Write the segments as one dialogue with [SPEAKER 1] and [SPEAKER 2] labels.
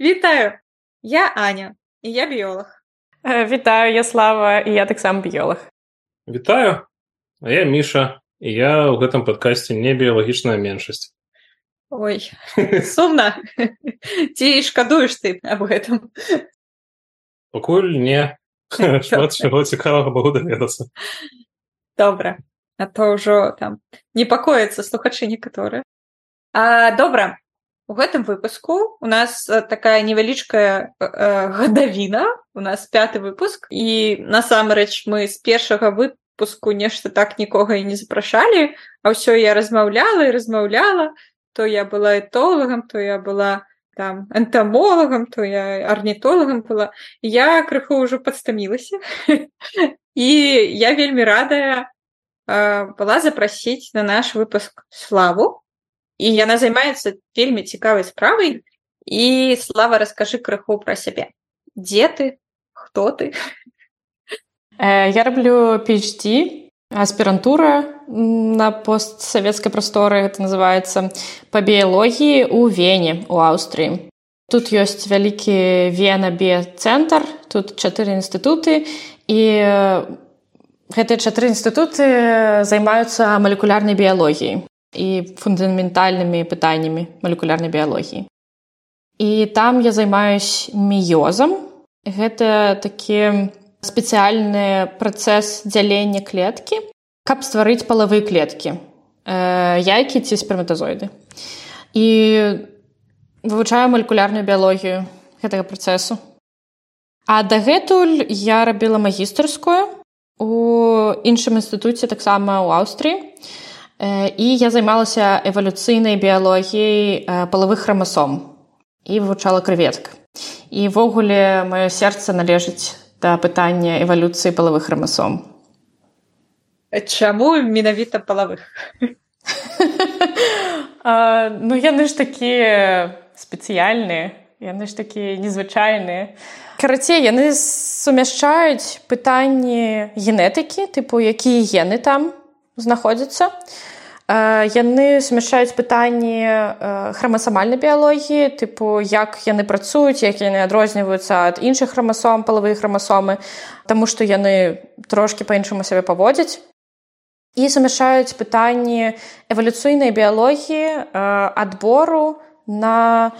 [SPEAKER 1] Вітаю я Аня і я біолог
[SPEAKER 2] Вітаю я слава і я таксама біолог
[SPEAKER 3] Вітаю а я міша і я ў гэтым падкасці не біялагічная меншасць
[SPEAKER 1] Ой сумна ці шкадуеш ты аб гэтым
[SPEAKER 3] пакуль не шмат чаго цікавага могу даведацца
[SPEAKER 1] добра а то ўжо там непакояцца слухачы некаторыя а добра у гэтым выпуску у нас такая невялічкая э, гадавіна у нас пяты выпуск. І насамрэч мы з першага выпуску нешта так нікога і не запрашалі. А ўсё я размаўляла і размаўляла. То я была этолагам то я была там энтамолагам то я арнітолагам была. Я крыху ўжо падстамілася. І я вельмі радая э, была запрасіць на наш выпуск славу і яна займаецца вельмі цікавай справай і слава раскажы крыху пра сябе дзе ты? Хто ты?
[SPEAKER 2] Э, я раблю PhD аспірантура на постсавецкай прасторы это называется па біялогіі ў вене у аўстрыі тут ёсць вялікі вена бцэнтр тут чатыры інстытуты і гэтыя чатыры інстытуты займаюцца малекулярнай біялогіяй і фундаментальнымі пытаннямі малекулярнай біялогіі. І там я займаюсь міёзам. Гэта такі спецыяльны працэс дзялення клеткі, каб стварыць палавыя клеткі, э, яйкі ці сперматазоiды. І вывучаю малекулярную біялогію гэтага працэсу. А дагэтуль я рабіла магістарскую у іншым інстытуце таксама ў Аўстрыі і я займалася эвалюцыйнай біялогіяй палавых храмасом і вывучала крыветк. Івогуле маё сэрца належыць да пытання эвалюцыі палавых храмасом.
[SPEAKER 1] Чаму менавіта палавых?
[SPEAKER 2] ну яны ж такія спецыяльныя, яны ж такія незвычайныя. Карацей, яны сумяшчаюць пытанні генетыкі, тыпу якія гены там знаходзяцца. Яны сумяшчаюць пытанні храмасамальнай біялогіі, тыпу як яны працуюць, як яны адрозніваюцца ад іншых храмасом палавыя храмасомы, Таму што яны трошкі па-іншаму сябе паводзяць. Сумяшаюць пытанні эвалюцыйнай біялогіі адбору на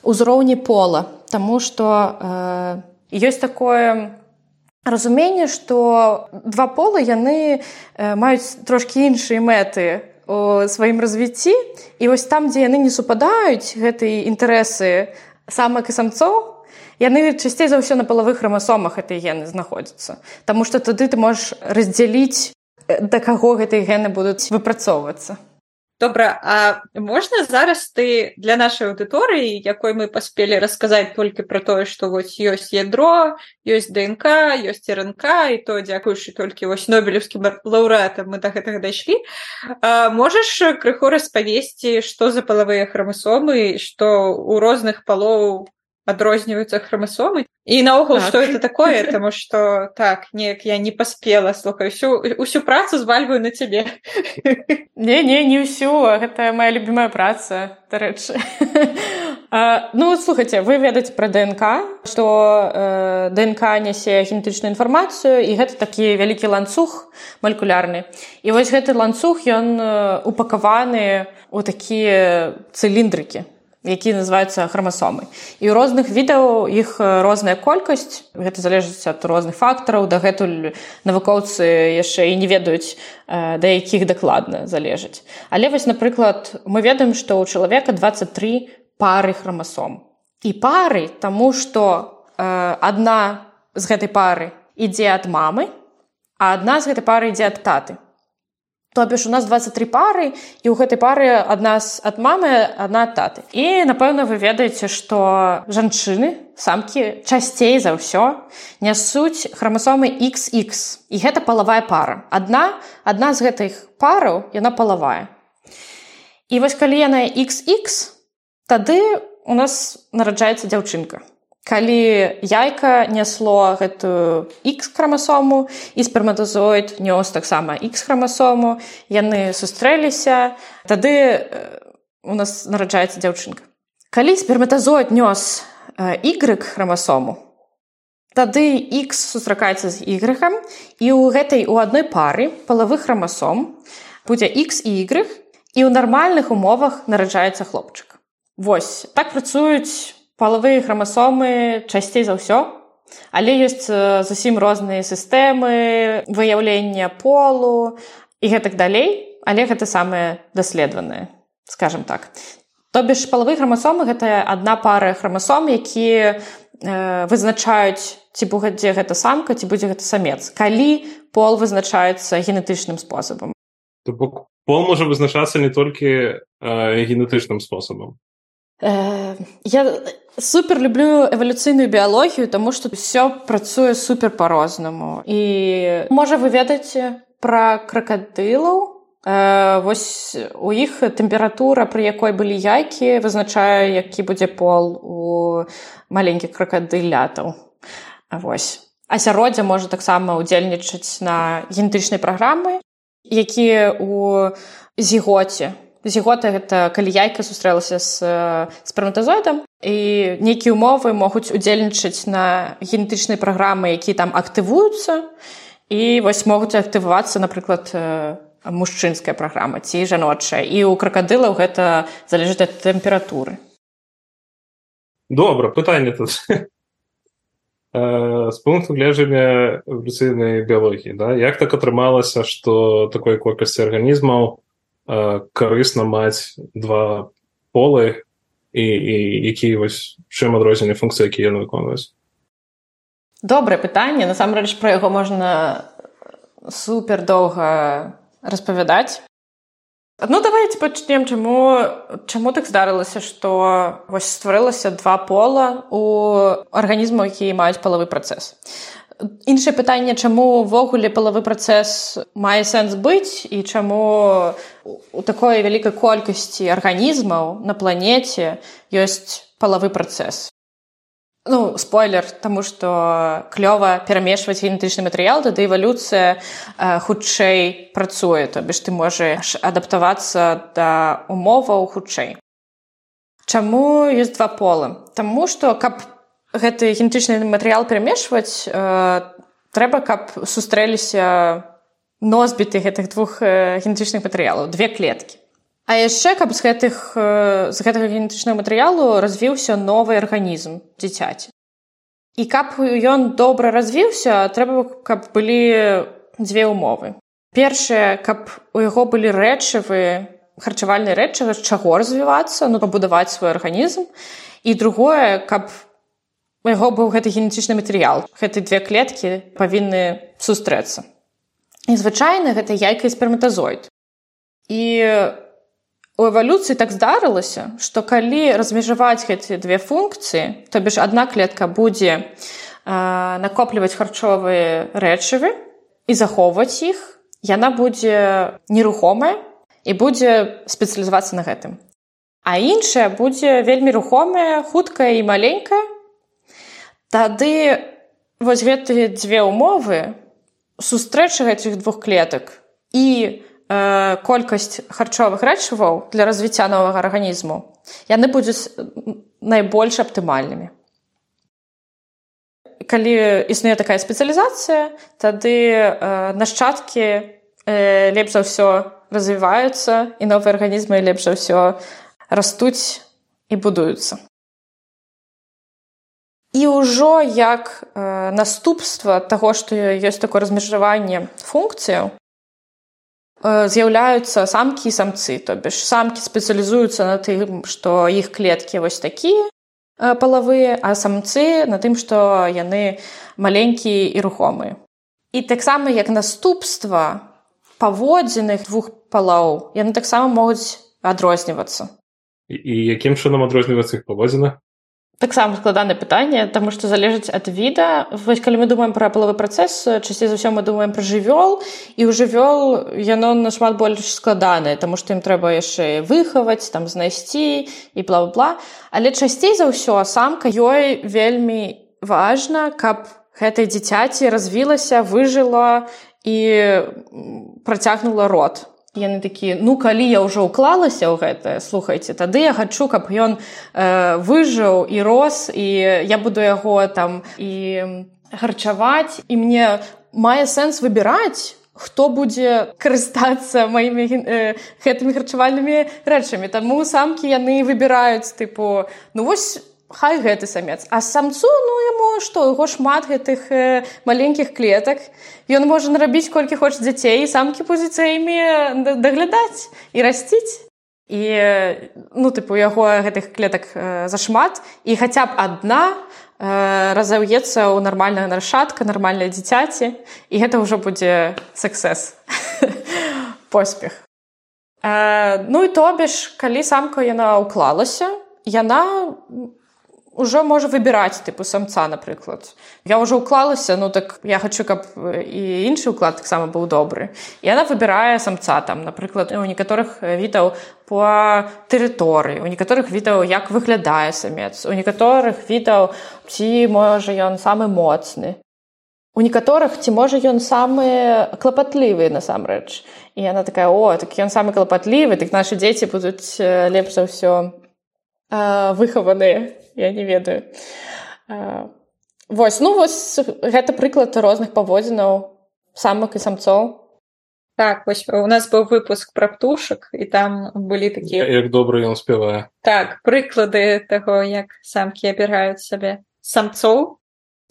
[SPEAKER 2] ўзроўні пола, Таму што ёсць такое разуменне, што два полы яны маюць трошкі іншыя мэты у сваім развіцці і вось там дзе яны не супадаюць гэтыя інтарэсы самак і самцоў яны часцей за ўсё на палавых храмасомах этой гены знаходзяцца Таму што тады ты можаш раздзяліць да каго гэтыя гены будуць выпрацоўвацца
[SPEAKER 1] добра а можна зараз ты для нашай аўдыторыі якой мы паспелі расказаць толькі пра тое што вось ёсць ядро ёсць днк ёсць рнк і то дзякуючы толькі вось нобелевскім лаўрэатам мы да гэтага дайшлі можаш крыху распавесці што за палавыя храмасомы што ў розных палоў адрозніваюцца храмасомы і наогул так. что это такое? Тому что так неяк я не паспела слухай всю усю працу звальваю на цябе
[SPEAKER 2] не не не ўсю гэта моя любимая праца дарэчы ну слухайте вы ведаце пра днк что э, днк нясе генетычную інфармацыю і гэта такі вялікі ланцуг малькулярны і вось гэты ланцуг ён упакаваны у такія цыліндрыкі які называюцца храмасомы і ў розных відаў іх розная колькасць. Гэта залежыць ад розных фактараў. Дагэтуль навукоўцы яшчэ і не ведаюць да якіх дакладна залежыць. Але вось напрыклад мы ведаем што ў чалавека 23 пары храмасом. І пары таму што адна з гэтай пары ідзе ад мамы а адна з гэтай пары ідзе ад таты То бишь у нас 23 пары і ў гэтай пары ад нас ад мамы адна таты. І напэўна, вы ведаеце, што жанчыны самкі часцей за ўсё нясуць храмасомы XX і гэта палавая пара. Адна адна з гэтых параў яна палавая. І вось калі яна XX, тады у нас нараджаецца дзяўчынка калі яйка нясло гэтую x храмасому і сперматазоид нёс таксама x храмасому яны сустрэліся. Тады у нас нараджаецца дзяўчынка. Калі сперматазоид нёс y храмасому тады x сустракаецца з y і ў гэтай у адной пары палавых храмасом будзе x і y і ў нармальных умовах нараджаецца хлопчык. Вось так працуюць палавыя храмасомы часцей за ўсё. Але ёсць зусім розныя сістэмы выяўлення полу і гэтак далей але гэта самае даследаванае скажем так. То бишь палавы храмасомы гэта адна пара храмасом які э, вызначаюць ці будзе гэта самка ці будзе гэта самец калі пол вызначаецца генетычным спосабам.
[SPEAKER 3] Бок пол можа вызначацца не толькі э, генетычным спосабам.
[SPEAKER 2] э, я супер люблю эвалюцыйную біялогію тому что все працуе супер по-рознаму і можа вы ведаеце про кракадылаў э, вось у іх тэмпература пры якой былі яйкі вызначае які будзе пол у маленькіх кракадылятаў вось. Асяроддзя можа таксама удзельнічаць на генетычнай праграмы якія у зігоце зігота гэта калі яйка сустрэлася з сперматазоідам і нейкія умовы могуць удзельнічаць на генетычнай праграмы які там актывуюцца і вось могуць актывавацца напрыклад мужчынская праграма ці жаночая і ў кракадылаў гэта залежыць ад тэмпературы
[SPEAKER 3] добра пытанне тут. З пункту гледжання эволюцыйнай біялогіі да. Як так атрымалася што такой колькасці арганізмаў карысна маць два полы і, і які вось чым адрозненне функцыі які яны выконваюць
[SPEAKER 2] добрае пытанне насамрэч пра яго можна супер доўга распавядаць ну давайте пачнем чаму чаму так здарылася што вось стварылася два пола у арганізмаў якія маюць палавы працэс іншае пытанне чаму ўвогуле палавы працэс мае сэнс быць і чаму у такой вялікай колькасці арганізмаў на планеце ёсць палавы працэс ну спойлер таму што клёва перамешваць генетычны матэрыял тады эвалюцыя хутчэй працуе то ты можаш адаптавацца да умоваў хутчэй Чаму ёсць два полы Таму што каб гэты генетычны матэрыял перамешваць э, трэба каб сустрэліся носьбіты гэтых двух э, генетычных матэрыялаў две клеткі. А яшчэ каб з гэтых з гэтага генетычнага матэрыялу развіўся новы арганізм дзіцяці. І каб ён добра развіўся трэба каб былі дзве умовы першае каб у яго былі рэчывы харчавальныя рэчывы з чаго развівацца ну пабудаваць свой арганізм. І другое каб у яго быў гэты генетычны матэрыял. Гэты две клеткі павінны сустрэцца і звычайна гэта яйка і сперматазоид і у эвалюцыі так здарылася што калі размежаваць гэты две функцыі то бишь адна клетка будзе э, накопліваць харчовыя рэчывы і захоўваць іх яна будзе нерухомая і будзе спецыялізавацца на гэтым. А іншая будзе вельмі рухомая хуткая і маленькая. Тады вось гэтыя дзве ўмовы сустрэчы гэтых двух клетак і э, колькасць харчовых рэчываў для развіцця новага арганізму яны будуць найбольш аптымальнымі. Калі існуе такая спецыялізацыя, тады э, нашчадкі э, лепш за ўсё развіваюцца і новыя арганізмы лепш за ўсё растуць і будуюцца. І ўжо як э, наступства таго, што ёсць такое размежаванне функцыяў, э, з'яўляюцца самкі і самцы, то бишь самкі спецыялізуюцца на тым, што іх клеткі вось такія э, палавыя, а самцы на тым, што яны маленькія і рухомыя. І таксама як наступства паводзіных двух палаў яны таксама могуць адрознівацца.
[SPEAKER 3] І, і якім чынам адрознівацца іх паводзіна?
[SPEAKER 2] Таксама складанае пытанне таму што залежыць ад віда. Вось калі мы думаем пра палавы працэс часцей за ўсё мы думаем пра жывёл і ў жывёл яно нашмат больш складанае таму што ім трэба яшчэ выхаваць там знайсці і бла-бла але часцей за ўсё самка ёй вельмі важна каб гэтай дзіцяці развілася выжыла і працягнула рот яны такі ну калі я ўжо ўклалася ў гэтае слухайце тады я хачу каб ён э, выжыў і рос і я буду яго там і харчаваць і мне мае сэнс выбіраць хто будзе карыстацца маімі э, гэтымі харчавальнымі рэчамі. Таму самкі яны выбіраюць тыпу ну вось хай гэты самец. А самцу ну яму што яго шмат гэтых э, маленькіх клетак. Ён можа нарабіць колькі хоча дзяцей самкі будзеце імі даглядаць і расціць. І ну тыпу яго гэтых клетак э, зашмат. І хаця б адна э, разаўецца ў нармальная наршатка нармальнае дзіцяці. І гэта ўжо будзе сексэс поспех. Э, ну і тобіш калі самка яна ўклалася яна ўжо можа выбіраць тыпу самца напрыклад я ўжо ўклалася ну так я хочу каб і іншы ўклад таксама быў добры і она выбірае самца там напрыклад у некаторых відаў по тэрыторыі у некаторых відаў як выглядае самец у некаторых відаў ці можа ён самы моцны у некаторых ці можа ён самы клапатлівы насамрэч. І она такая о так ён самы клапатлівы так нашы дзеці будуць лепш за ўсё выхаваныя я не ведаю. Вось ну вось гэта прыклад розных паводзінаў самак і самцоў.
[SPEAKER 1] Так вось у нас быў выпуск пра птушак і там былі такія
[SPEAKER 3] як добра ён спявае.
[SPEAKER 1] Так прыклады таго як самкі абіраюць сабе самцоў.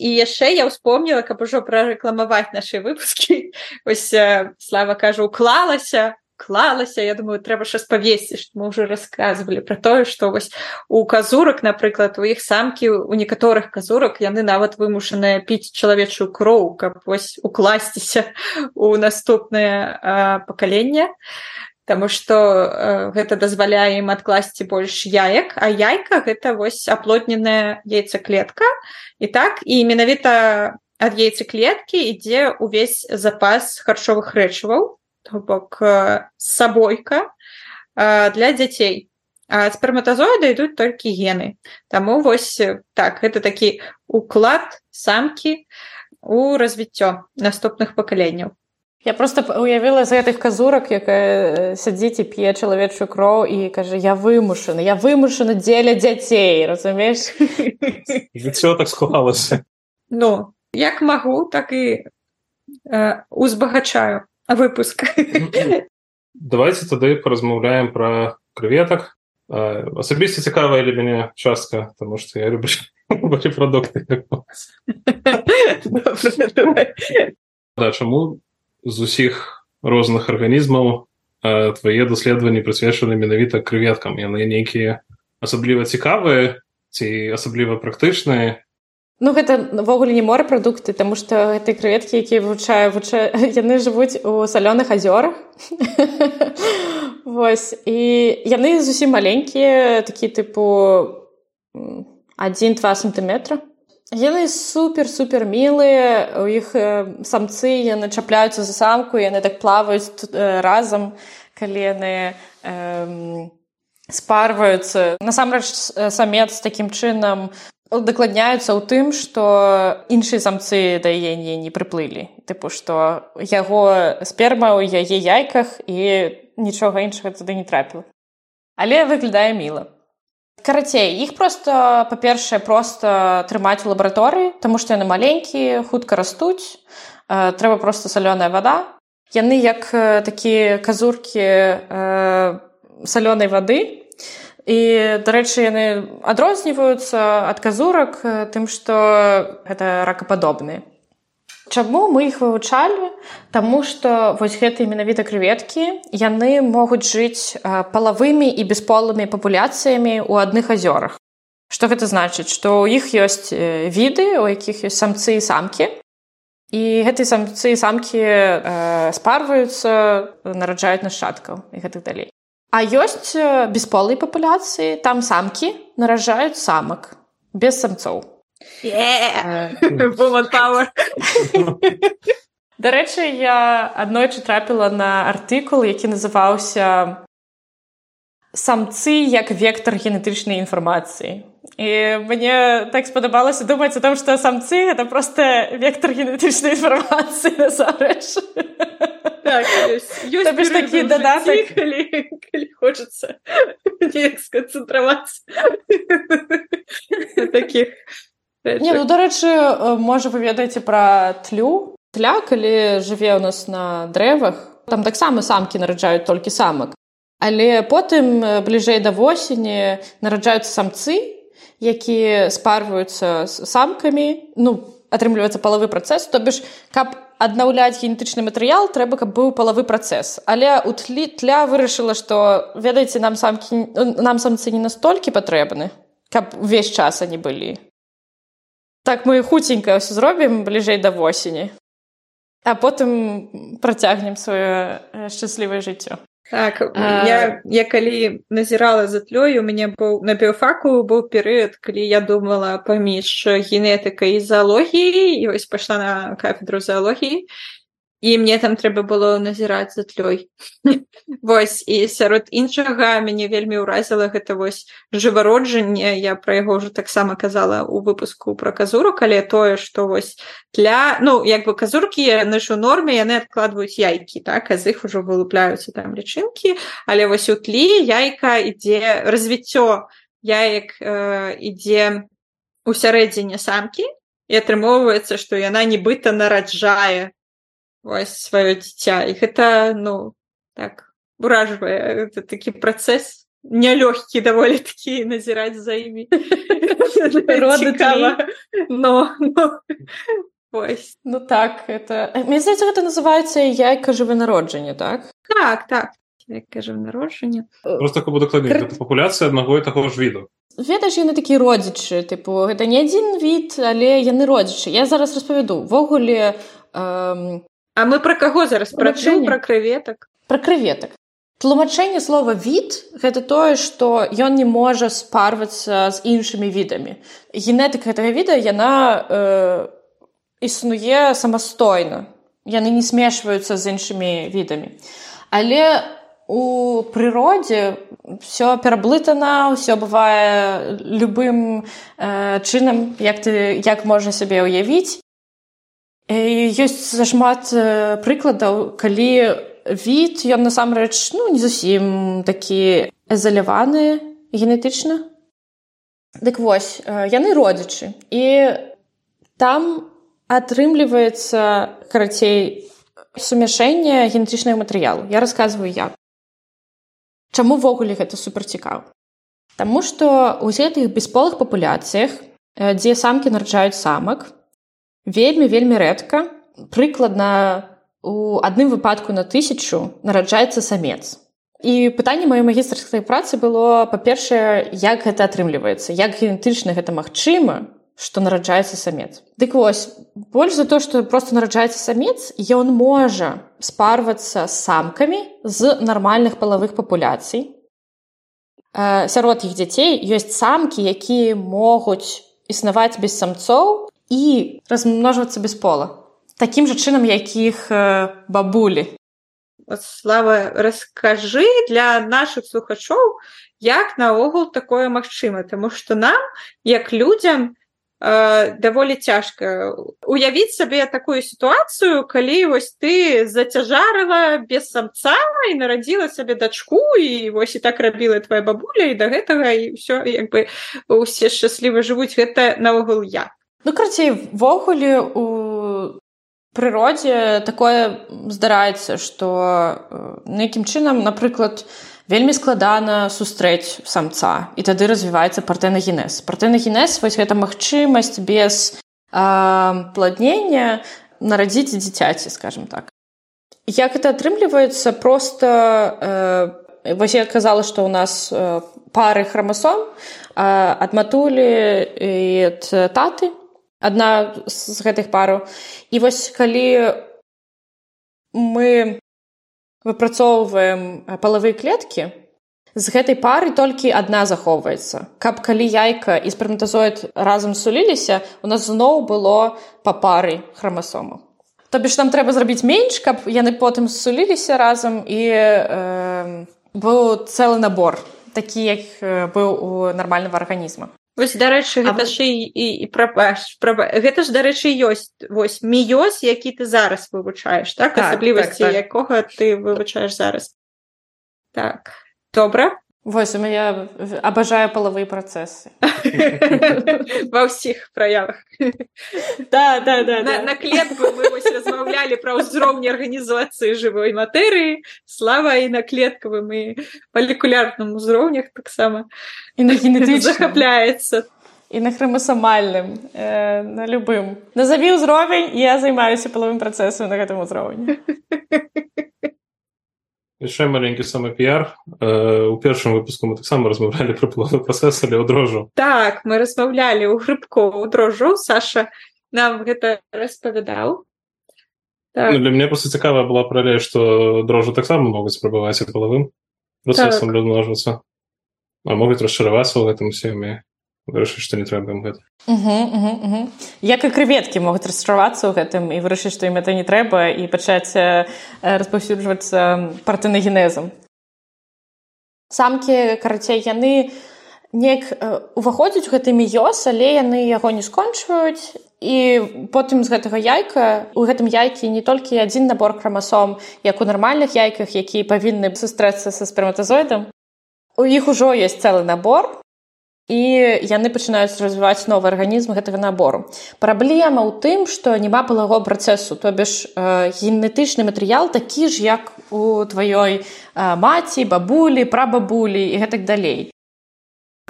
[SPEAKER 1] І яшчэ я ўспомніла каб ужо прарэкламаваць нашы выпускі. Ось слава кажу уклалася клалася я думаю трэба ж распавесці што мы ўжо расказвалі пра тое што вось у казурак напрыклад у іх самкі у некаторых казурак яны нават вымушаныя піць чалавечую кроў каб вось укласціся у наступнае пакаленне Таму што э, гэта дазваляе ім адкласці больш яек а яйка гэта вось аплотненая яйцаклетка і так і менавіта ад яйцаклеткі ідзе ўвесь запас харчовых рэчываў то бок сабойка для дзяцей сперматазоіды ідуць толькі гены. Таму вось так гэта такі уклад самкі у развіццё наступных пакаленняў
[SPEAKER 2] Я просто уявіла з гэтых казурак якая сядзіць і п'е чалавечую кроў і кажа я вымушаны я вымушана дзеля дзяцей разумееш
[SPEAKER 3] жыццё так сховалася
[SPEAKER 1] Ну як магу так і э, узбагачаю выпуск.
[SPEAKER 3] Давайте тады паразмаўляем пра крыветак асабіста цікавая для мяне частка тому что я люблю продукты. Да, чаму з усіх розных арганізмаў твае даследаванні прысвечаны менавіта крыветкам яны нейкія асабліва цікавыя ці асабліва практычныя
[SPEAKER 2] Ну гэта навогуле не морапрадукты, таму што гэтыя крэветкі, якія вывучаю вуча... яны жывуць у салёных азёрах. І яны зусім маленькія, такі тыпу один-два сантыметра. Яны супер супер мілыя, у іх самцы яны чапляюцца за самку, яны так плаваюць разам, калі яны эм, спарваюцца. Насамрэч самец такім чынам, удакладняюцца ў тым што іншыя самцы да яе не, не прыплылі. Тыпу што яго сперма ў яе яйках і нічога іншага туды не трапіла. Але выглядае міла. Карацей іх просто па-першае просто трымаць у лабараторыі таму што яны маленькія хутка растуць трэба просто салёная вада. Яны як такія казуркі салёнай вады І дарэчы, яны адрозніваюцца ад казурак тым, што гэта ракападобныя. Чаму мы іх вывучалі? Таму што вось гэтыя менавіта крыветкі яны могуць жыць палавымі і бесполымі папуляцыямі ў адных азёрах. Што гэта значыць, што ў іх ёсць віды, у якіх ёсць самцы і самкі. І гэтыя самцы і самкі э, спарваюцца, нараджаюць нашчадкаў і гэтых далей. А ёсць бесполай папуляцыі, там самкі наражаюць самак без самцоў. Дарэчы, я аднойчы трапіла на артыкул, які называўся самцы як вектор генетычнай інфармацыі. і мне так спадабалася думаць о том что самцы это просто вектор генетычнай інфармацыі насамрэч
[SPEAKER 1] так, такі дадатак? хочется сканцэнтравацца таких
[SPEAKER 2] Не, ну, дарэчы можа вы ведаеце пра тлю? Тля калі жыве ў нас на дрэвах там таксама самкі нараджаюць толькі самак але потым бліжэй да восені нараджаюцца самцы якія спарваюцца з самкамі. Ну атрымліваецца палавы працэс. То бишь каб аднаўляць генетычны матэрыял трэба каб быў палавы працэс. Але у тлі тля вырашыла што ведаеце нам самкі нам самцы не настолькі патрэбны каб увесь час они былі. Так мы хуценька ўсё зробім бліжэй да восені. А потым працягнем сваё шчаслівае жыццё
[SPEAKER 1] Так а... я, я калі назірала за тлёй у мяне быў на біофаку быў перыяд калі я думала паміж генетыкай і заалогіяй і вось пайшла на кафедру заалогіі і мне там трэба было назіраць за тлёй восьось і сярод іншага мяне вельмі ўразіла гэта вось жывароджанне. Я пра яго ўжо таксама казала у выпуску пра казуру калі тое што вось для ну як бы казуркі нашу норме яны адкладваюць яйкі так а з іх ужо вылупляюцца там лічынкі. Але вось у тлі яйка ідзе развіццё яек э, ідзе у сярэдзіне самкі і атрымоўваецца што яна нібыта нараджае вось сваё дзіця і гэта ну так уражвае это такі працэс нялёгкі даволі такі назіраць за імі но, но...
[SPEAKER 2] Ось. ну так это мне здаецца гэта называецца яйка жыванароджання так?
[SPEAKER 1] Так так. Жыванароджання
[SPEAKER 3] просто буду Кр... папуляцыя аднаго і таго ж віду
[SPEAKER 2] ведаеш яны такі родзічы тыпу гэта не адзін від але яны родзічы я зараз распавяду ввогуле эм,
[SPEAKER 1] А мы пра каго зараз? Прачым пра крыветак
[SPEAKER 2] пра крыветак тлумачэнне слова від гэта тое што ён не можа спарвацца з іншымі відамі. Генетыка гэтага віда яна э, існуе самастойна. Яны не смешваюцца з іншымі відамі. Але у прыродзе все пераблытана ўсё бывае любым э, чынам як ты як можна сябе ўявіць ёсць зашмат прыкладаў калі від ён насамрэч ну не зусім такі эзаляваны генетычна. Дык вось яны родзічы. І там атрымліваецца карацей сумяшэнне генетычнага матэрыялу. Я рассказываю як. Чаму ввогуле гэта суперцікаў Таму што ў гэтых бесполых папуляцыях дзе самкі нараджаюць самак вельмі вельмі рэдка. Прыкладна у адным выпадку на тысячу нараджаецца самец. І пытанне маёй магістрскай працы было па-першае як гэта атрымліваецца як генетычна гэта магчыма што нараджаецца самец. Дык вось больш за то што просто нараджаецца самец ён можа спарвацца самкамі з нармальных палавых папуляцый. Сярод іх дзяцей ёсць самкі якія могуць існаваць без самцоў і размножвацца без пола. Такім жа чынам якіх э, бабулі.
[SPEAKER 1] Слава раскажы для наших слухачоў як наогул такое магчыма тому что нам як людям э, даволі цяжка уявіць сабе такую сітуацыю калі вось ты зацяжарыла без самца і нарадзіла сабе дачку і вось і так рабіла твоя бабуля і да гэтага і все як бы усе шчасліва жывуць. Гэта наогул я
[SPEAKER 2] Ну карцей ввогуле у прыродзе такое здараецца, што нейкім чынам, напрыклад, вельмі складана сустрэць самца і тады развіваецца партэнагенез. Партэнагенез вось гэта магчымасць без э, пладнення нарадзіць дзіцяці, скажем так. Як это атрымліваецца просто э, вось я казала, што ў нас э, пары храмасом э, ад матулі і ад таты адна з гэтых параў. І вось калі мы выпрацоўваем палавыя клеткі з гэтай пары толькі адна захоўваецца. Каб калі яйка і сперматазоид разам суліліся у нас зноў было па пары храмасому то бишь нам трэба зрабіць менш каб яны потым суліліся разам і э, быў цэлы набор такі як быў у нармальнага арганізма
[SPEAKER 1] Вось дарэчы гэта ж і, і, і прабач праба... гэта ж дарэчы ёсць вось міёз які ты зараз вывучаеш так, так асаблівасці так, так. якога ты вывучаеш зараз так добра
[SPEAKER 2] Вось у я абажаю палавыя працэсы
[SPEAKER 1] ва ўсіх праявах
[SPEAKER 2] да, да, да,
[SPEAKER 1] на,
[SPEAKER 2] да.
[SPEAKER 1] на клетку мы размаўлялі пра ўзроўні арганізацыі жывой матэрыі слава і на клеткавым і малекулярным узроўнях таксама
[SPEAKER 2] і на генетычна
[SPEAKER 1] захапляецца
[SPEAKER 2] і на храмасамальным э, на любым. Назаві ўзровень я займаюся палавым працэсам на гэтым узроўні
[SPEAKER 3] яшчэ маленькі самы піяр у першым выпуску мы таксама размаўлялі пра плану працэс але ў дрожжу
[SPEAKER 1] так мы размаўлялі ў грыбку у дрожжу Саша нам гэта распавядаў
[SPEAKER 3] так. ну, для мне просто цікава была паралель што дрожжу таксама могуць спрабаваць палавым працэсам так. размножвацца а могуць расчаравацца ў гэтым сем'е вырашыць што не трэба ім гэта
[SPEAKER 2] угу, угу, угу. як і крэветкі могуць расчаравацца ў гэтым і вырашыць што ім это не трэба і пачаць распаўсюджвацца партэнагенезам самкі карацей яны неяк уваходзяць у гэты міёз але яны яго не скончваюць і потым з гэтага яйка у гэтым яйкі не толькі адзін набор крамасом як у нармальных яйках якія павінны сустрэцца са сперматазоідам у іх ужо ёсць цэлы набор і яны пачынаюць развіваць новы арганізм гэтага набору. Праблема ў тым, што няма палагого працэсу, то бишь э, генетычны матэрыял такі ж, як у тваёй э, маці, бабулі, прабабулі і гэтак далей.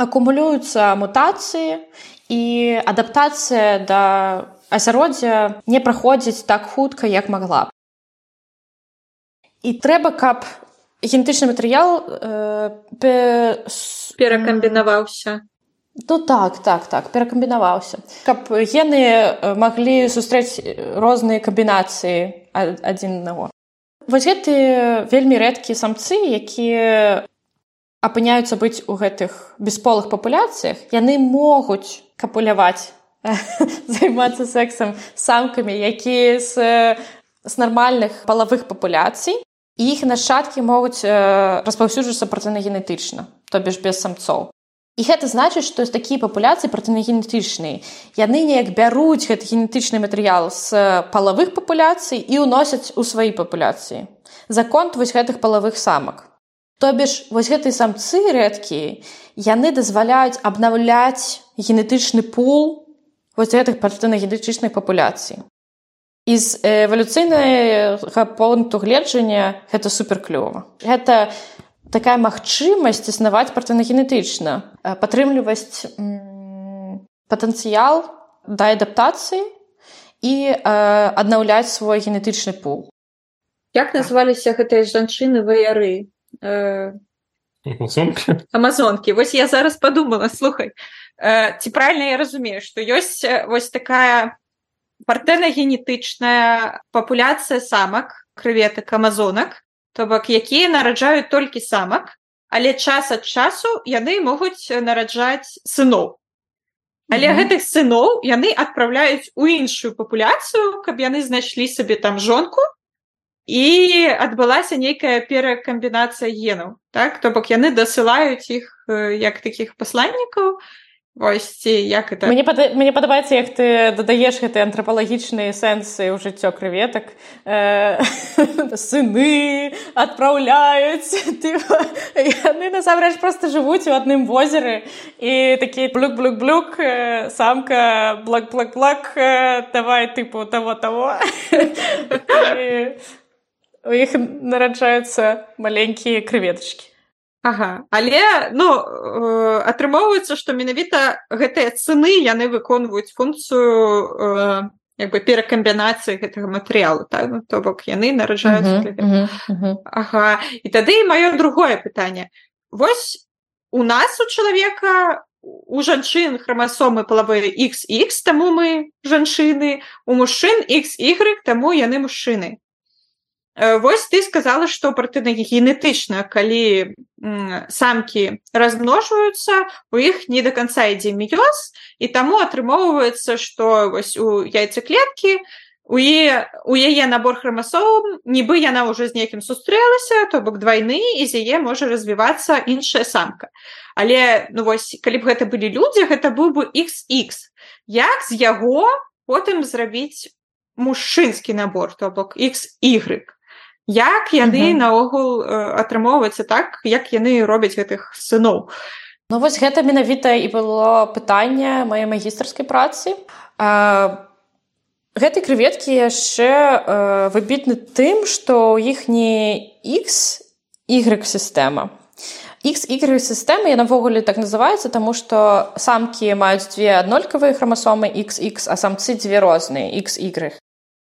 [SPEAKER 2] Акумулююцца мутацыі і адаптацыя да асяроддзя не праходзіць так хутка, як магла. І трэба, каб генетычны матэрыял
[SPEAKER 1] э, перакамбінаваўся
[SPEAKER 2] ну так так так перакамбінаваўся каб гены маглі сустрэць розныя камбінацыі адзін аднаго. Вось гэты вельмі рэдкія самцы якія апыняюцца быць у гэтых бесполых папуляцыях яны могуць капуляваць займацца сексам самкамі якія з з нармальных палавых папуляцый. І іх нашчадкі могуць э, распаўсюджвацца партэнагенетычна то бишь без самцоў і гэта значыць што такія папуляцыі партэнагенетычныя яны неяк бяруць гэты генетычны матэрыял з палавых папуляцый і ўносяць у свае папуляцыі. Закон вось гэтых палавых самак. То бишь вось гэтыя самцы рэдкія яны дазваляюць абнаўляць генетычны пул вось гэтых партэнагенетычных папуляцый. І з эвалюцыйнага пункту гледжання гэта суперклёва. Гэта такая магчымасць існаваць партэнагенетычна, падтрымліваць патэнцыял да адаптацыі і аднаўляць свой генетычны пул.
[SPEAKER 1] Як назваліся гэтыя жанчыны ваяры? Амазонкі. Вось я зараз подумала слухай. Ці правильно я разумею што ёсць вось такая партэнагенетычная папуляцыя самак крыветак амазонак то бок якія нараджаюць толькі самак але час ад часу яны могуць нараджаць сыноў але mm -hmm. гэтых сыноў яны адпраўляюць у іншую папуляцыю каб яны знайшлі сабе там жонку і адбылася нейкая перакамбінацыя генаў так то бок яны дасылаюць іх як такіх пасланнікаў Вось як это?
[SPEAKER 2] Мне пада... мне падабаецца як ты дадаеш гэты антрапалагічныя сэнсы ў жыццё крыветак э... сыны адпраўляюць. Яны насамрэч просто жывуць у адным возеры. І такі блюк блюк блюк самка блак блак блак давай тыпу того того у іх нараджаюцца маленькія крыветачкі
[SPEAKER 1] Ага, але ну э, атрымоўваецца, што менавіта гэтыя цыны яны выконваюць функцыю э, як бы перакамбінацыі гэтага матэрыялу так? ну, то бок яны нараджаюць uh -huh, uh -huh. Ага. і тады маё другое пытанне Вось у нас у чалавека у жанчын храмасомы палавыя XX таму мы жанчыны у мужчын XY таму яны мужчыны Вось ты сказала, што партэнагенетычна, калі самкі размножваюцца, у іх не да канца ідзе міёз і таму атрымоўваецца, што вось у яйцаклеткі у яе у яе набор храмасом нібы яна ўжо з нейкім сустрэлася то бок двойны і з яе можа развівацца іншая самка. Але ну вось калі б гэта былі людзі гэта быў бы xx як з яго потым зрабіць мужчынскі набор то бок xy як яны наогул атрымоўваюцца так як яны робяць гэтых сыноў?
[SPEAKER 2] Ну вось гэта менавіта і было пытанне маёй магістарскай працы. А гэтай крэветкі яшчэ выбітны тым што ў іх не x y сістэма y сістэмы я навогуле так называецца таму што самкі маюць дзве аднолькавыя храмасомы xx а самцы дзве розныя x y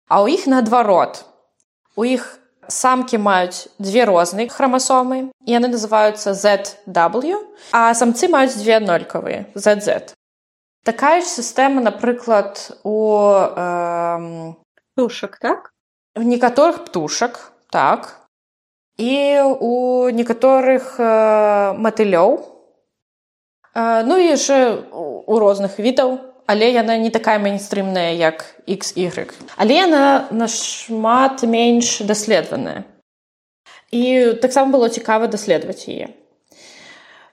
[SPEAKER 2] а ў іх наадварот. У іх самкі маюць дзве розныя храмасомы яны называюцца zw а самцы маюць дзве аднолькавыя zz такая ж сістэма напрыклад у э,
[SPEAKER 1] птушак так?
[SPEAKER 2] в некаторых птушак так. І у некаторых э, матылёў. Э, ну і яшчэ у розных відаў але яна не такая мейнстрымная як xy але яна нашмат менш даследаваная. І таксама было цікава даследаваць яе.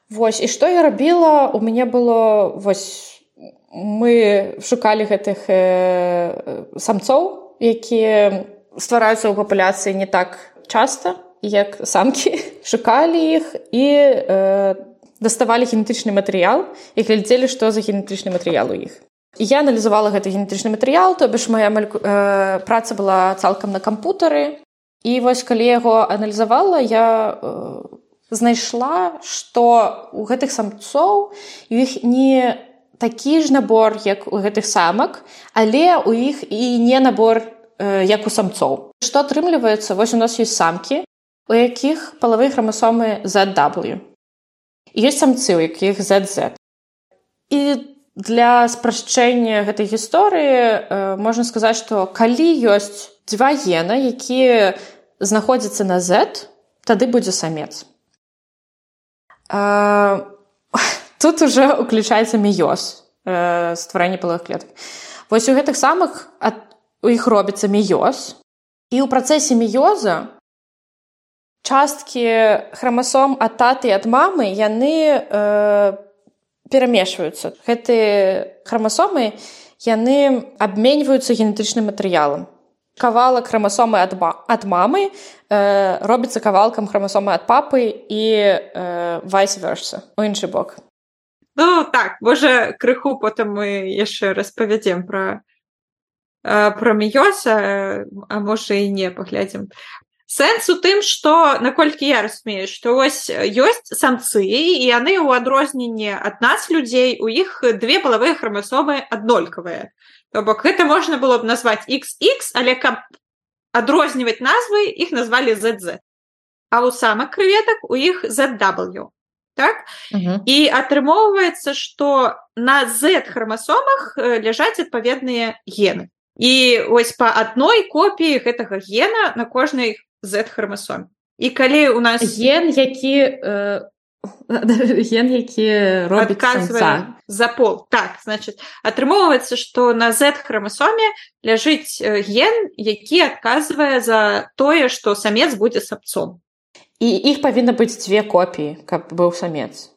[SPEAKER 2] Вось і што я рабіла? У мяне было вось мы шукалі гэтых э, самцоў якія ствараюцца ў папуляцыі не так часта як самкі. Шукалі іх і э, даставалі генетычны матэрыял і глядзелі што за генетычны матэрыял у іх. Я аналізавала гэты генетычны матэрыял то бишь моя мальку, э, праца была цалкам на кампутары. І вось калі яго аналізавала я э, знайшла што у гэтых самцоў іх не такі ж набор як у гэтых самак але у іх і не набор э, як у самцоў. Што атрымліваецца? Вось у нас ёсць самкі у якіх палавыя храмасомы zw ёсць самцы у якіх zz і для спрашчэння гэтай гісторыі э, можна сказаць што калі ёсць два гена якія знаходзяцца на z тады будзе самец. А тут уже уключаецца міёз э, стварэння палых клетак. Вось у гэтых самых ад, у іх робіцца міёз і ў працэсе міёза часткі храмасом ад таты ад мамы яны э, перамешваюцца. Гэтыя храмасомы яны абменьваюцца генетычным матэрыялам. Кавалак храмасомы ад, ад мамы э, робіцца кавалкам храмасомы ад папы і э, вайсверса у іншы бок.
[SPEAKER 1] Ну так можа крыху потым мы яшчэ распавядзем пра пра міёса а можа і не паглядзім сэнс у тым што наколькі я разумею што вось ёсць самцы і яны ў адрозненне ад нас людзей у іх две палавыя храмасомы аднолькавыя. То бок гэта можна было б назваць xx але каб адрозніваць назвы іх назвалі zz а у самак крыветак у іх zw так? Угу. і атрымоўваецца што на z храмасомах ляжаць адпаведныя гены. І ось па адной копіі гэтага гена на кожнай z храмасом і калі у нас
[SPEAKER 2] ген які э... ген які робіцца
[SPEAKER 1] за пол. Так значит атрымоўваецца што на z храмасоме ляжыць ген які адказвае за тое што самец будзе сапцом
[SPEAKER 2] і іх павінна быць дзве копіі каб быў самец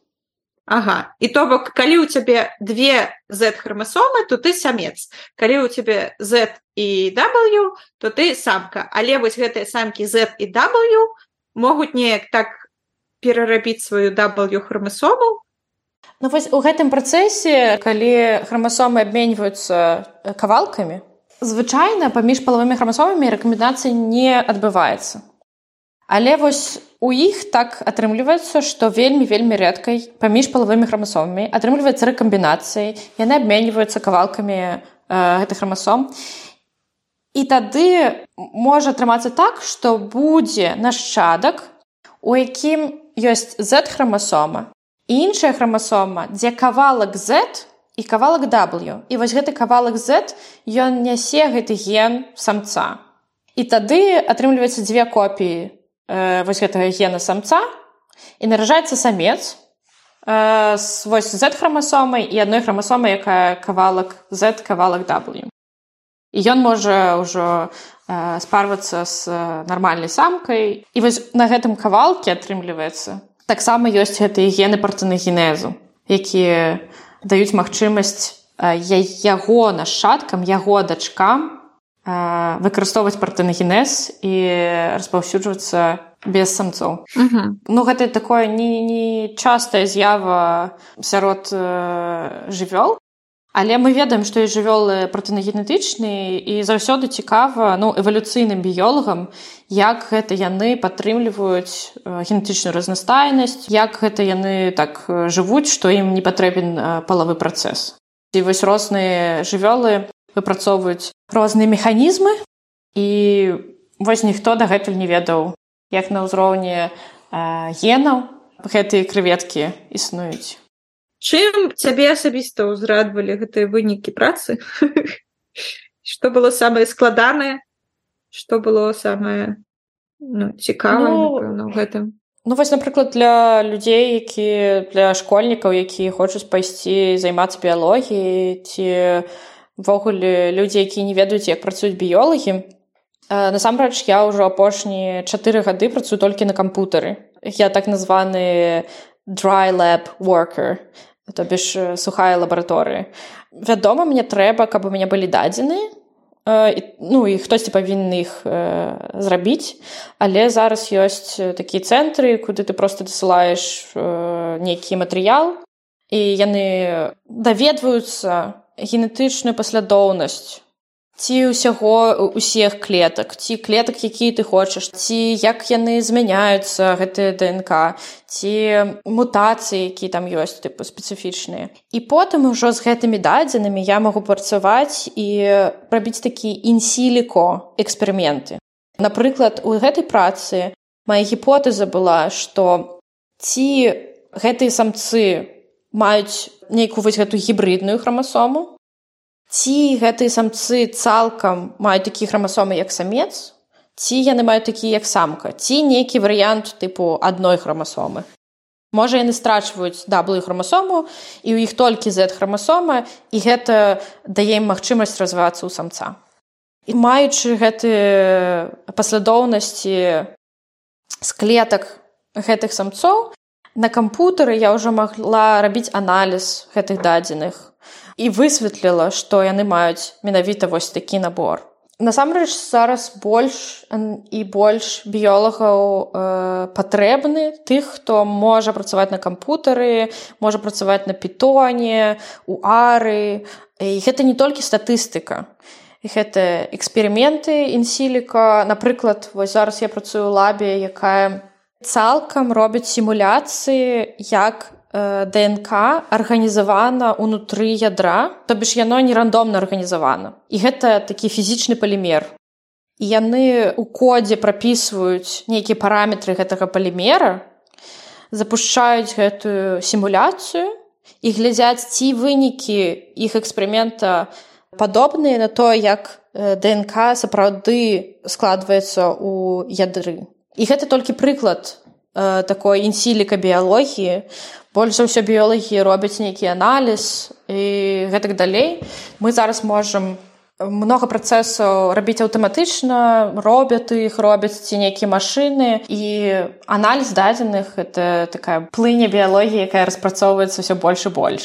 [SPEAKER 1] Ага. І то бок калі ў цябе две z храмасомы то ты самец. Калі ў цябе z і w то ты самка. Але вось гэтыя самкі z і w могуць неяк так перарабіць сваю w храмасому
[SPEAKER 2] Ну вось у гэтым працэсе калі храмасомы абменьваюцца кавалкамі звычайна паміж палавымі храмасомамі рэкамендацыі не адбываецца Але вось у іх так атрымліваецца, што вельмі вельмі рэдкай паміж палавымі храмасомамі атрымліваецца рэкамбінацыяй, яны абменьваюцца кавалкамі э, гэтых храмасом. І тады можа атрымацца так, што будзе нашчадак, у якім ёсць z храмасома і іншая храмасома, дзе кавалак z і кавалак w. І вось гэты кавалак z ён нясе гэты ген самца. І тады атрымліваецца дзве копіі э, вось гэтага гена самца. І наражаецца самец э, з вось z храмасомай і адной храмасомай якая кавалак z кавалак w. І ён можа ўжо э, спарвацца з нармальнай самкай. І вось на гэтым кавалке атрымліваецца таксама ёсць гэтыя гены партэнагенезу якія даюць магчымасць яго нашчадкам яго дачкам выкарыстоўваць партэнагенез і распаўсюджвацца без самцоў. Ну гэта такое не, не частая з'ява сярод э, жывёл але мы ведаем што і жывёлы партэнагенетычныя і заўсёды цікава ну эвалюцыйным біёлагам як гэта яны падтрымліваюць генетычную разнастайнасць як гэта яны так жывуць што ім не патрэбен палавы працэс. І вось розныя жывёлы выпрацоўваюць розныя механізмы. І вось ніхто дагэтуль не ведаў як на ўзроўні генаў гэтыя крыветкі існуюць.
[SPEAKER 1] Чым цябе асабіста ўзрадвалі гэтыя вынікі працы? Что было самае складанае? Что было самае ну, цікавае ну, гэтым?
[SPEAKER 2] Ну вось напрыклад для людзей які для школьнікаў якія хочуць пайсці займацца біялогіяй ці ввогуле людзі якія не ведаюць як працуюць біёлагі. Насамрэч я ўжо апошнія чатыры гады працую толькі на кампутары. Я так названы dry lab worker то бишь сухая лабараторыя. Вядома мне трэба каб у мяне былі дадзены ну і хтосьці павінен іх э, зрабіць. Але зараз ёсць такія цэнтры куды ты просто дасылаеш э, нейкі матэрыял і яны даведваюцца генетычную паслядоўнасць ці ўсяго усіх клетак ці клетак якія ты хочаш ці як яны змяняюцца гэтыя днк ці мутацыі які там ёсць тыпу спецыфічныя. І потым ужо з гэтымі дадзенымі я магу працаваць і рабіць такі інсіліко эксперыменты. Напрыклад у гэтай працы моя гіпотэза была што ці гэтыя самцы маюць нейкую вось гэту гібридную храмасому. Ці гэтыя самцы цалкам маюць такія храмасомы як самец ці яны маюць такі як самка ці нейкі варыянт тыпу адной храмасомы. Можа яны страчваюць даблую храмасому і ў іх толькі z храмасома і гэта дае ім магчымасць развівацца ў самца. І маючы гэты паслядоўнасці з клетак гэтых самцоў на кампутары я ўжо магла рабіць аналіз гэтых дадзеных і высветліла што яны маюць менавіта вось такі набор. Насамрэч зараз больш і больш біёлагаў э, патрэбны тых хто можа працаваць на кампутары можа працаваць на пітоне у ары. І гэта не толькі статыстыка гэта эксперыменты інсіліка. Напрыклад вось зараз я працую лабе якая цалкам робіць сімуляцыі як Э, ДНК арганізавана ўнутры ядра, то бишь яно не рандомна арганізавана. І гэта такі фізічны палімер. І яны ў кодзе прапісваюць нейкія параметры гэтага палімера, запушчаюць гэтую сімуляцыю і глядзяць ці вынікі іх эксперымента падобныя на то, як ДНК сапраўды складваецца ў ядры. І гэта толькі прыклад э, такой інсіліка біялогіі, больш за ўсё біёлагі робяць нейкі аналіз і гэтак далей. Мы зараз можам много працэсаў рабіць аўтаматычна робят іх робяць ці нейкія машыны. І аналіз дадзеных это такая плыня біялогіі якая распрацоўваецца ўсё больш і больш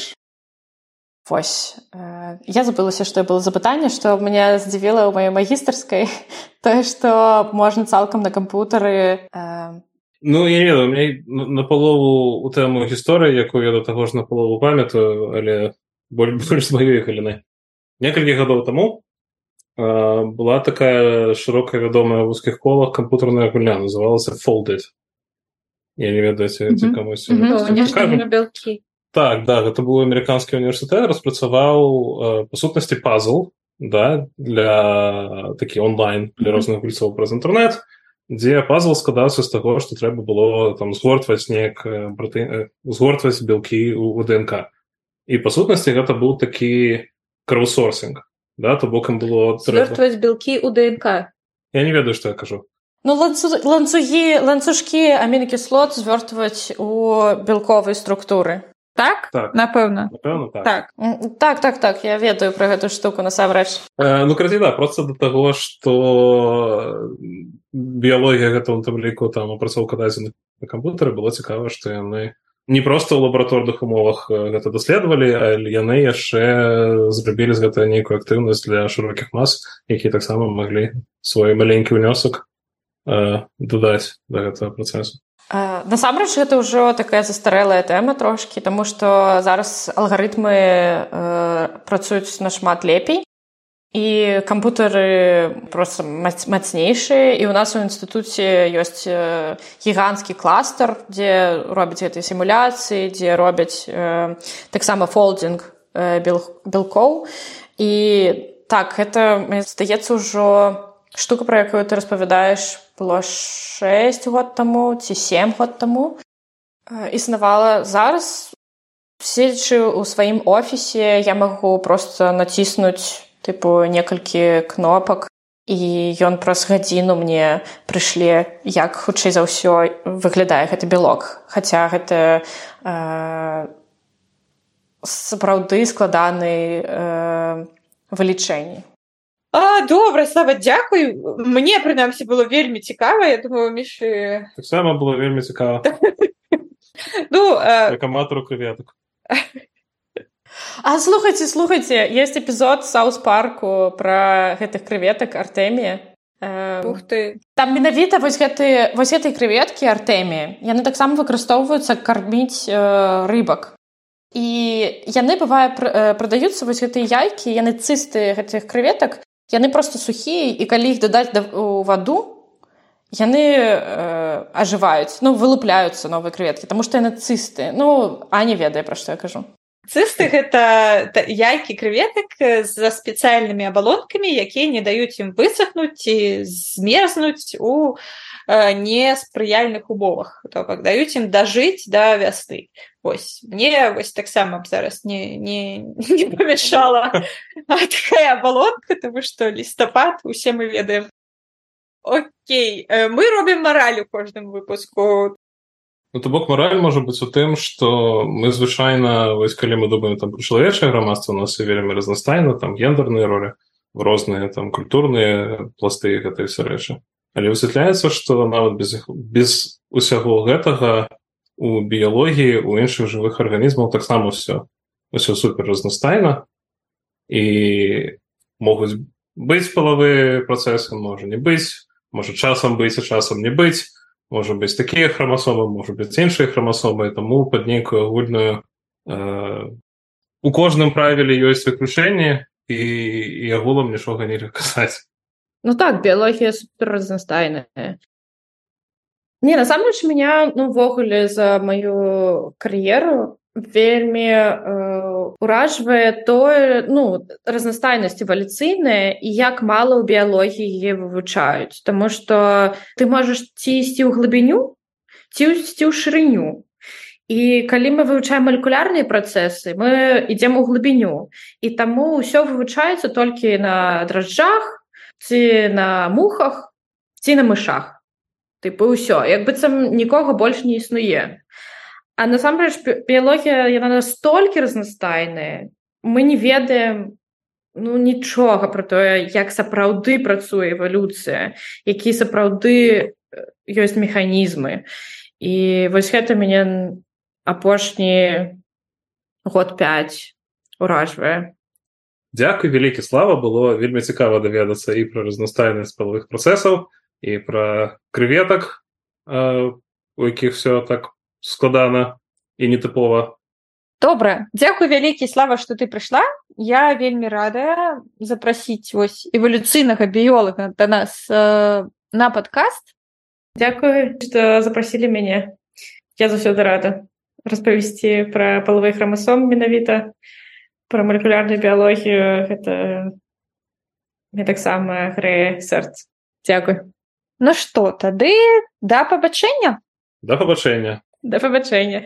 [SPEAKER 2] Вось. Э, я забылася што было запытанне што мне здзівіла ў маёй магістарскай тое што можна цалкам на кампутары э,
[SPEAKER 3] Ну я не ведаю мне на палову у тэму гісторыі якую я да таго ж на палову памятаю але больш з маёй галіны. Некалькі гадоў таму а, была такая шырокая вядомая в узкіх колах кампутарная гульня называлася фолдыць я не ведаеце mm -hmm. камусь mm
[SPEAKER 1] -hmm.
[SPEAKER 3] Так да гэта быў амерыканскі універсітэт распрацаваў па сутнасці пазл да для такі онлайн для розных гульцоў праз інтэрнет і дзе пазл складаўся з таго што трэба было там згортваць неяк браты згортваць белкі у днк. І па сутнасці гэта быў такі краўсорсинг да то бокам было
[SPEAKER 1] згортваць белкі у днк?
[SPEAKER 3] Я не ведаю што я кажу.
[SPEAKER 2] Ну ланцугі ланцужкі амінакіслот звёртваць у белковай структуры
[SPEAKER 1] так,
[SPEAKER 3] Так.
[SPEAKER 1] напэўна
[SPEAKER 3] Напэўна, так.
[SPEAKER 1] так
[SPEAKER 2] Так, так, так, я ведаю пра гэту штуку насамрэч.
[SPEAKER 3] Э, ну карці да просто да таго што біялогія гэта ў тым ліку там апрацоўка дадзеных на кампутары было цікава што яны не проста ў лабараторных умовах э, гэта даследавалі але яны яшчэ зрабілі з гэта нейкую актыўнасць для шырокіх мас якія таксама маглі свой маленькі ўнёсак э, дадаць да гэтага працэсу
[SPEAKER 2] Насамрэч гэта ўжо такая застарэлая тэма трошкі, таму што зараз алгарытмы э, працуюць нашмат лепей і кампутары проста мац- мацнейшыя і ў нас у інстытуце ёсць гіганцкі кластер, дзе робяць гэтыя сімуляцыі, дзе робяць э, таксама фолдинг э, бел- белкоў. І так гэта здаецца ўжо штука, пра якую ты распавядаеш было 6 год таму ці 7 год таму існавала зараз седзячы ў сваім офісе я магу просто націснуць тыпу некалькі кнопак і ён праз гадзіну мне прышле як хутчэй за ўсё выглядае гэты белок хаця гэта э, сапраўды складаны э, вылічэнні
[SPEAKER 1] А добра слава дзякуй мне прынамсі было вельмі цікава я думаю мішы
[SPEAKER 3] таксама было вельмі цікава
[SPEAKER 1] ну э,
[SPEAKER 3] як аматару креветак
[SPEAKER 2] А слухайце слухайце есть эпізод саус парку пра гэтых крэветак артэмія Э,
[SPEAKER 1] ух ты
[SPEAKER 2] там менавіта вось гэты вось гэтай крэветкі артэміі яны таксама выкарыстоўваюцца карміць э, рыбак. І яны бывае пр- прадаюцца вось гэтыя яйкі яны цыстыя гэтых крэветак яны просто сухія і калі іх дадаць да, у ваду яны э, ажываюць ну вылупляюцца новыя крэветкі таму што яны цыстыя. Ну а не ведае пра што я кажу.
[SPEAKER 1] Цысты гэта та- яйкі крэветак э, за спецыяльнымі абалонкамі якія не даюць ім высохнуць ці змерзнуць у э, неспрыяльных умовах. То бок даюць ім дажыць да вясны ось. Мне вось таксама б зараз не не, не памяшала такая абалонка тому што лістапад усе мы ведаем Окей мы робім мараль у кожным выпуску
[SPEAKER 3] Ну, то бок мораль можа быць у тым што мы звычайна вось калі мы думаем там пра чалавечае грамадства у нас і вельмі разнастайна там гендерныя ролі розныя там культурныя пласты гэтай все рэчы але высвятляецца што нават без без усяго гэтага у біялогіі у іншых жывых арганізмаў таксама ўсё ўсё супер разнастайна. І могуць быць палавыя працэсы можа не быць можа часам быць а часам не быць. Можа быць такія храмасомы можа быць іншыя храмасомы. Таму пад нейкую агульную э, у кожным правіле ёсць выключэнне і, і агулам нічога нельга казаць.
[SPEAKER 2] Ну так, біялогія супер разнастайная. Не, насамрэч меня ну увогуле за маю кар'еру вельмі э, уражвае тое ну разнастайнасць эвалюцыйная і як мала ў біялогіі яе вывучаюць Таму што ты можаш ці ісці ў глыбіню ці ісці ў шырыню і калі мы вывучаем малекулярныя працэсы мы ідзем у глыбіню і таму ўсё вывучаецца толькі на дражджах ці на мухах ці на мышах тыпы ўсё як быццам нікога больш не існуе а насамрэч бі- біялогія яна настолькі разнастайная мы не ведаем ну нічога пра тое як сапраўды працуе эвалюцыя які сапраўды ёсць механізмы. І вось гэта мяне апошні год 5 уражвае.
[SPEAKER 3] Дзякуй вялікі слава было вельмі цікава даведацца і пра разнастайнасць палавых працэсаў і пра крыветак э, у якіх все так складана і нетыпова
[SPEAKER 1] добра дзякуй вялікі слава што ты прыйшла я вельмі радая запрасіць вось эвалюцыйнага біёлага да нас э, на падкаст
[SPEAKER 2] Дзякуй што запрасілі мяне я заўсёды рада. Распавесці пра палавы храмасом менавіта пра малекулярную біялогію гэта мне таксама грэе сэрц Дзякуй
[SPEAKER 1] Ну што тады да пабачэння.
[SPEAKER 3] Да пабачэння.
[SPEAKER 2] Да пабачэння